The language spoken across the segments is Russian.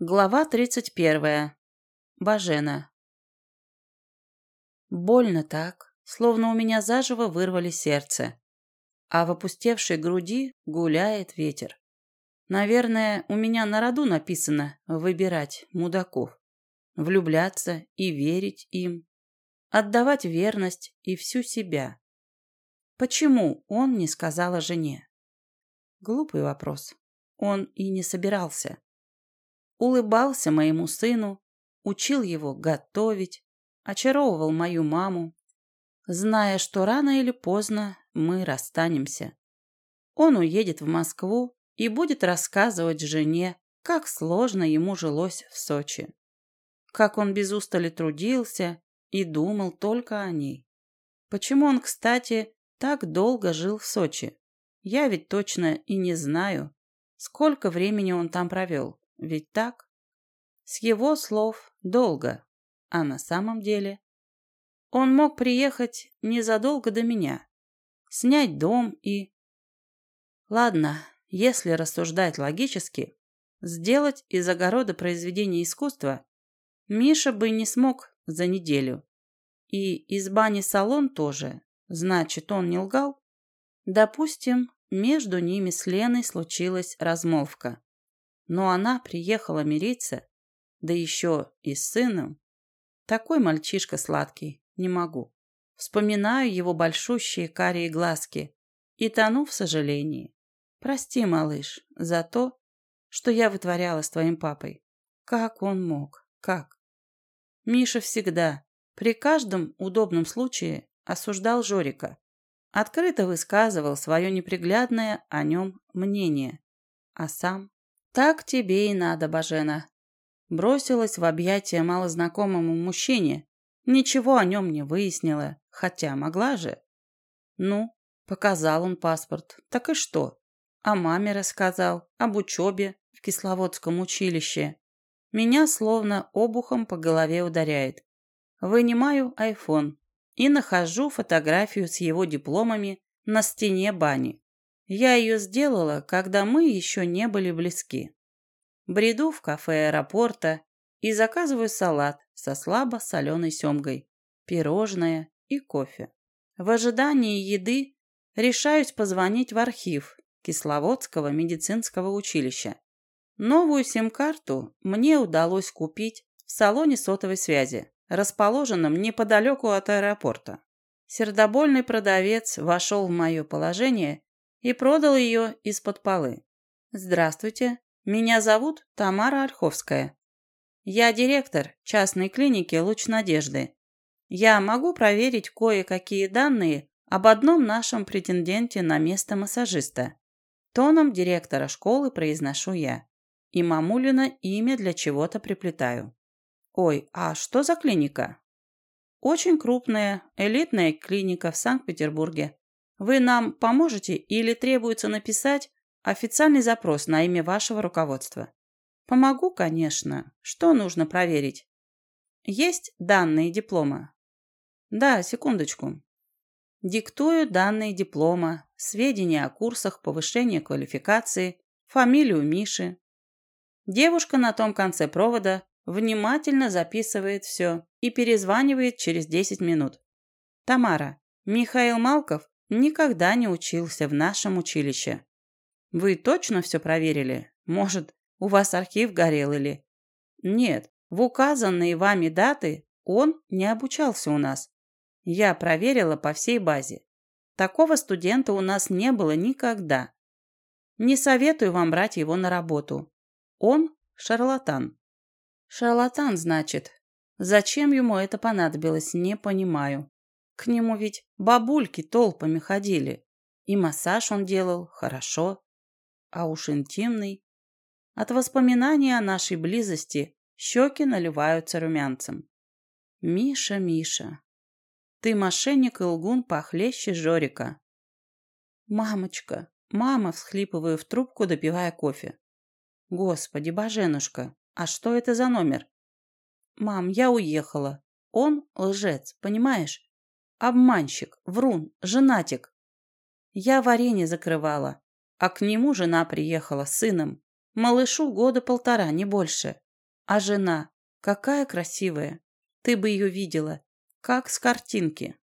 Глава тридцать первая. Бажена. Больно так, словно у меня заживо вырвали сердце, а в опустевшей груди гуляет ветер. Наверное, у меня на роду написано выбирать мудаков, влюбляться и верить им, отдавать верность и всю себя. Почему он не сказал о жене? Глупый вопрос. Он и не собирался улыбался моему сыну, учил его готовить, очаровывал мою маму, зная, что рано или поздно мы расстанемся. Он уедет в Москву и будет рассказывать жене, как сложно ему жилось в Сочи, как он без устали трудился и думал только о ней. Почему он, кстати, так долго жил в Сочи? Я ведь точно и не знаю, сколько времени он там провел. Ведь так? С его слов долго, а на самом деле... Он мог приехать незадолго до меня, снять дом и... Ладно, если рассуждать логически, сделать из огорода произведение искусства Миша бы не смог за неделю. И из бани-салон тоже, значит, он не лгал? Допустим, между ними с Леной случилась размолвка. Но она приехала мириться, да еще и с сыном. Такой мальчишка сладкий, не могу. Вспоминаю его большущие карие глазки и тону в сожалении. Прости, малыш, за то, что я вытворяла с твоим папой. Как он мог? Как? Миша всегда, при каждом удобном случае, осуждал Жорика. Открыто высказывал свое неприглядное о нем мнение. А сам «Так тебе и надо, Бажена». Бросилась в объятия малознакомому мужчине. Ничего о нем не выяснила, хотя могла же. Ну, показал он паспорт. Так и что? О маме рассказал, об учебе в Кисловодском училище. Меня словно обухом по голове ударяет. Вынимаю айфон и нахожу фотографию с его дипломами на стене бани. Я ее сделала, когда мы еще не были близки. Бреду в кафе аэропорта и заказываю салат со слабо соленой семгой, пирожное и кофе. В ожидании еды решаюсь позвонить в архив Кисловодского медицинского училища. Новую сим-карту мне удалось купить в салоне сотовой связи, расположенном неподалеку от аэропорта. Сердобольный продавец вошел в мое положение и продал ее из-под полы. «Здравствуйте, меня зовут Тамара Ольховская. Я директор частной клиники «Луч надежды». Я могу проверить кое-какие данные об одном нашем претенденте на место массажиста. Тоном директора школы произношу я. И мамулина имя для чего-то приплетаю. Ой, а что за клиника? Очень крупная, элитная клиника в Санкт-Петербурге. Вы нам поможете или требуется написать официальный запрос на имя вашего руководства? Помогу, конечно. Что нужно проверить? Есть данные диплома? Да, секундочку. Диктую данные диплома, сведения о курсах повышения квалификации, фамилию Миши. Девушка на том конце провода внимательно записывает все и перезванивает через 10 минут. Тамара, Михаил Малков никогда не учился в нашем училище. Вы точно все проверили? Может, у вас архив горел или... Нет, в указанные вами даты он не обучался у нас. Я проверила по всей базе. Такого студента у нас не было никогда. Не советую вам брать его на работу. Он шарлатан. Шарлатан, значит. Зачем ему это понадобилось, не понимаю. К нему ведь бабульки толпами ходили. И массаж он делал хорошо. А уж интимный. От воспоминания о нашей близости щеки наливаются румянцем. Миша, Миша, ты мошенник и лгун похлеще Жорика. Мамочка, мама, всхлипываю в трубку, допивая кофе. Господи, боженушка, а что это за номер? Мам, я уехала. Он лжец, понимаешь? Обманщик, врун, женатик. Я варенье закрывала, а к нему жена приехала с сыном. Малышу года полтора, не больше. А жена, какая красивая. Ты бы ее видела, как с картинки.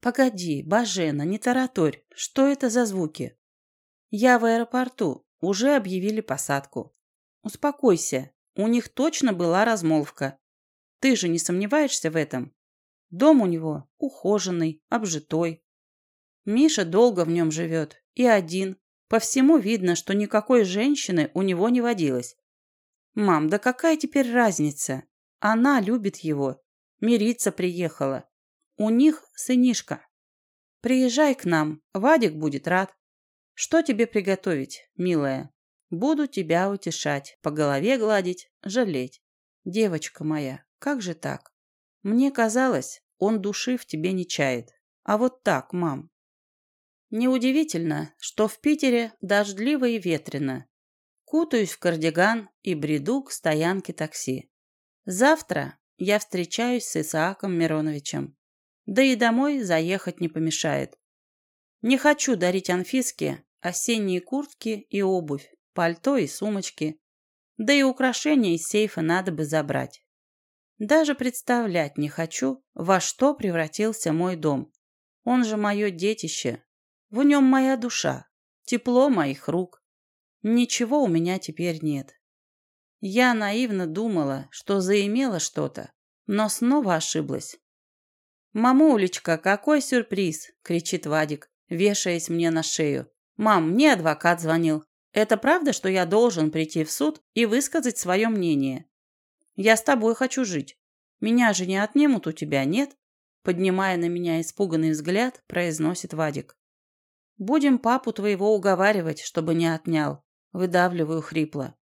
Погоди, Бажена, не тараторь, что это за звуки? Я в аэропорту, уже объявили посадку. Успокойся, у них точно была размолвка. Ты же не сомневаешься в этом? Дом у него ухоженный, обжитой. Миша долго в нем живет и один. По всему видно, что никакой женщины у него не водилось. Мам, да какая теперь разница? Она любит его. Мириться приехала. У них сынишка. Приезжай к нам, Вадик будет рад. Что тебе приготовить, милая? Буду тебя утешать, по голове гладить, жалеть. Девочка моя, как же так? Мне казалось, он души в тебе не чает. А вот так, мам. Неудивительно, что в Питере дождливо и ветрено. Кутаюсь в кардиган и бреду к стоянке такси. Завтра я встречаюсь с Исааком Мироновичем. Да и домой заехать не помешает. Не хочу дарить Анфиске осенние куртки и обувь, пальто и сумочки. Да и украшения из сейфа надо бы забрать. Даже представлять не хочу, во что превратился мой дом. Он же мое детище. В нем моя душа, тепло моих рук. Ничего у меня теперь нет. Я наивно думала, что заимела что-то, но снова ошиблась. «Мамулечка, какой сюрприз!» – кричит Вадик, вешаясь мне на шею. «Мам, мне адвокат звонил. Это правда, что я должен прийти в суд и высказать свое мнение? Я с тобой хочу жить. Меня же не отнимут у тебя, нет?» Поднимая на меня испуганный взгляд, произносит Вадик. «Будем папу твоего уговаривать, чтобы не отнял», – выдавливаю хрипло.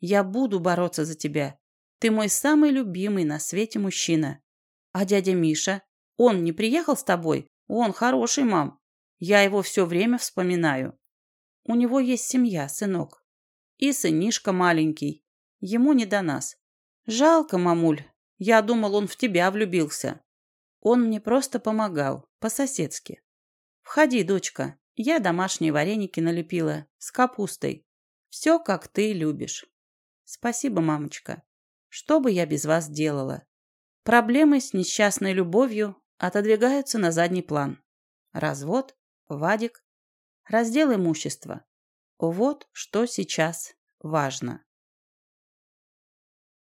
«Я буду бороться за тебя. Ты мой самый любимый на свете мужчина. А дядя Миша? Он не приехал с тобой? Он хороший, мам. Я его все время вспоминаю. У него есть семья, сынок. И сынишка маленький. Ему не до нас. Жалко, мамуль. Я думал, он в тебя влюбился. Он мне просто помогал, по-соседски. Входи, дочка. Я домашние вареники налепила, с капустой. Все, как ты любишь. Спасибо, мамочка. Что бы я без вас делала? Проблемы с несчастной любовью отодвигаются на задний план. Развод, Вадик, раздел имущества. Вот что сейчас важно.